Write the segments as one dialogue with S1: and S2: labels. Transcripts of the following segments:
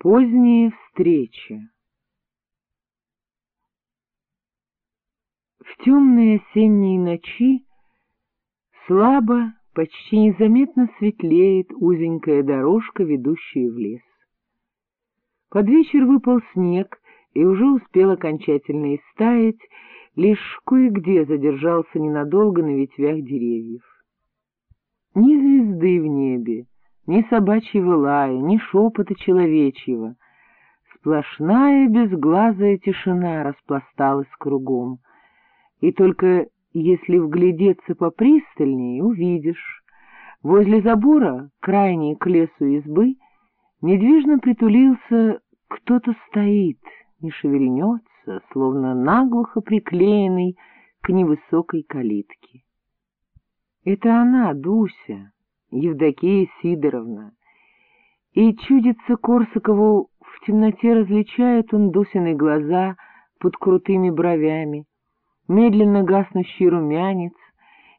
S1: Поздние встречи В темные осенние ночи слабо, почти незаметно светлеет узенькая дорожка, ведущая в лес. Под вечер выпал снег, и уже успел окончательно истаять, лишь кое-где задержался ненадолго на ветвях деревьев. Ни звезды в ни собачьего лая, ни шепота человечьего. Сплошная безглазая тишина распласталась кругом, и только если вглядеться попристальнее, увидишь. Возле забора, крайней к лесу избы, недвижно притулился кто-то стоит, не шевельнется, словно наглухо приклеенный к невысокой калитке. Это она, Дуся, Евдокия Сидоровна. И чудится Корсакову, в темноте различает он Дусины глаза под крутыми бровями, медленно гаснущий румянец,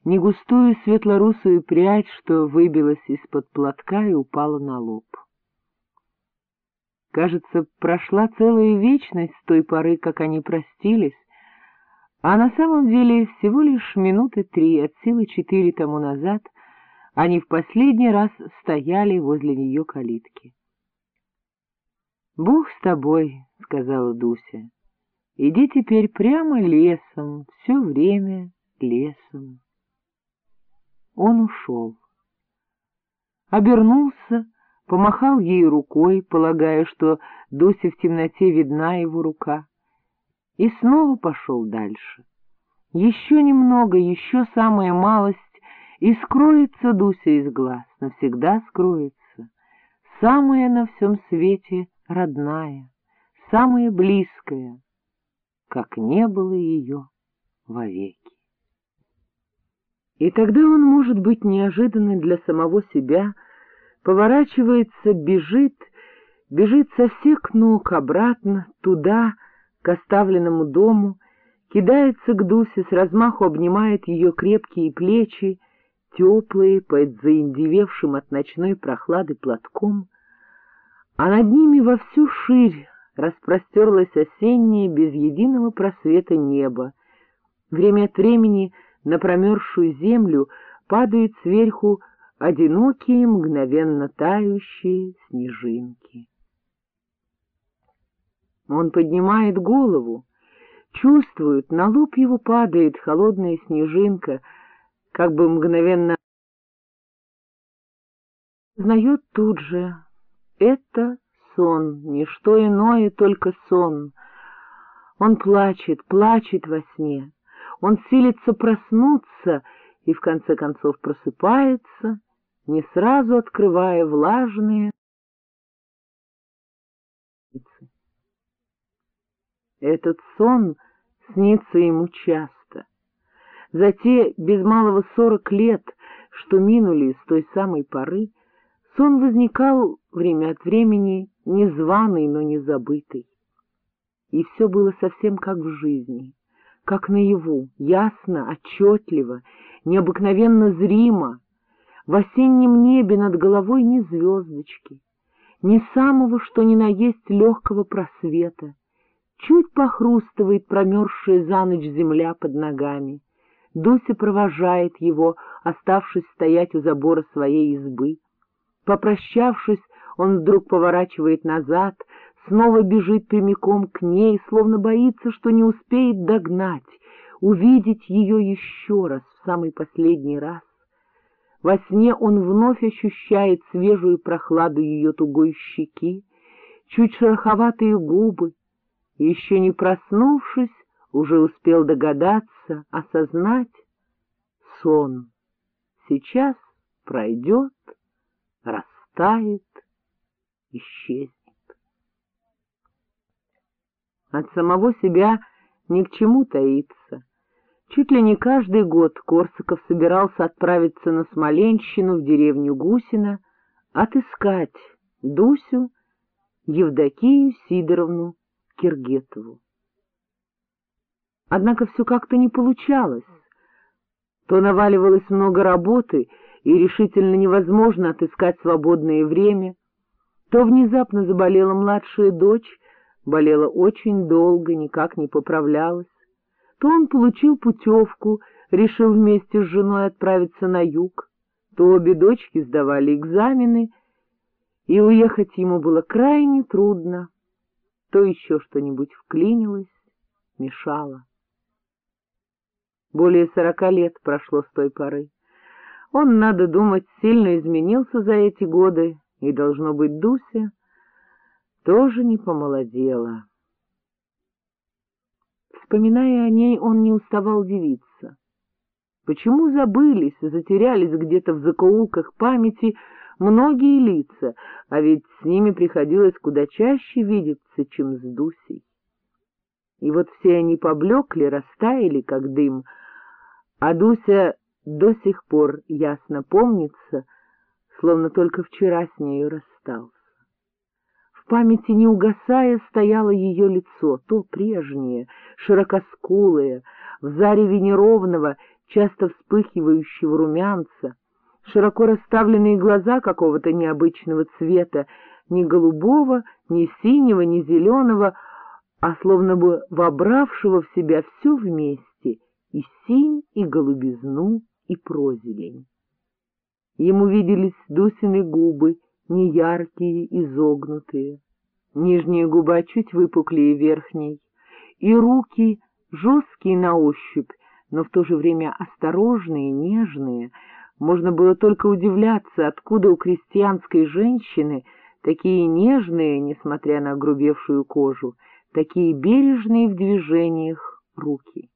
S1: негустую светлорусую прядь, что выбилась из-под платка и упала на лоб. Кажется, прошла целая вечность с той поры, как они простились, а на самом деле всего лишь минуты три, от силы четыре тому назад, они в последний раз стояли возле нее калитки. — Бог с тобой, — сказала Дуся, — иди теперь прямо лесом, все время лесом. Он ушел. Обернулся, помахал ей рукой, полагая, что Дусе в темноте видна его рука, и снова пошел дальше. Еще немного, еще самая малость, и скроется Дуся из глаз, навсегда скроется. Самая на всем свете родная, самая близкая, как не было ее вовеки. И тогда он, может быть, неожиданно для самого себя — поворачивается, бежит, бежит со всех ног обратно, туда, к оставленному дому, кидается к Дусе, с размаху обнимает ее крепкие плечи, теплые, под заиндевевшим от ночной прохлады платком, а над ними во всю ширь распростерлось осеннее, без единого просвета небо. Время от времени на промерзшую землю падают сверху одинокие, мгновенно тающие снежинки. Он поднимает голову, чувствует, на лоб его падает холодная снежинка, как бы мгновенно знает тут же — это сон, не что иное, только сон. Он плачет, плачет во сне, он силится проснуться и в конце концов просыпается — не сразу открывая влажные Этот сон снится ему часто. За те без малого сорок лет, что минули с той самой поры, сон возникал время от времени незваный, но не забытый. И все было совсем как в жизни, как наяву, ясно, отчетливо, необыкновенно зримо, в осеннем небе над головой ни звездочки, ни самого, что ни на есть легкого просвета. Чуть похрустывает промерзшая за ночь земля под ногами. Дуся провожает его, оставшись стоять у забора своей избы. Попрощавшись, он вдруг поворачивает назад, снова бежит прямиком к ней, словно боится, что не успеет догнать, увидеть ее еще раз, в самый последний раз. Во сне он вновь ощущает свежую прохладу ее тугой щеки, чуть шероховатые губы, еще не проснувшись, уже успел догадаться, осознать сон. Сейчас пройдет, растает, исчезнет. От самого себя ни к чему таиться. Чуть ли не каждый год Корсаков собирался отправиться на Смоленщину, в деревню Гусина, отыскать Дусю, Евдокию Сидоровну Киргетову. Однако все как-то не получалось. То наваливалось много работы, и решительно невозможно отыскать свободное время, То внезапно заболела младшая дочь, болела очень долго, никак не поправлялась, то он получил путевку, решил вместе с женой отправиться на юг, то обе дочки сдавали экзамены, и уехать ему было крайне трудно, то еще что-нибудь вклинилось, мешало. Более сорока лет прошло с той поры. Он, надо думать, сильно изменился за эти годы, и, должно быть, Дуся тоже не помолодела. Вспоминая о ней, он не уставал дивиться. Почему забылись, затерялись где-то в закоулках памяти многие лица, а ведь с ними приходилось куда чаще видеться, чем с Дусей. И вот все они поблекли, растаяли, как дым, а Дуся до сих пор ясно помнится, словно только вчера с нею расстался. В памяти, не угасая, стояло ее лицо, то прежнее, широкоскулое, в зареве неровного, часто вспыхивающего румянца, широко расставленные глаза какого-то необычного цвета, ни голубого, ни синего, ни зеленого, а словно бы вобравшего в себя все вместе — и синь, и голубизну, и прозелень. Ему виделись Дусины губы, неяркие, изогнутые, нижняя губа чуть выпуклее верхней, и руки жесткие на ощупь, но в то же время осторожные, нежные. Можно было только удивляться, откуда у крестьянской женщины такие нежные, несмотря на огрубевшую кожу, такие бережные в движениях руки.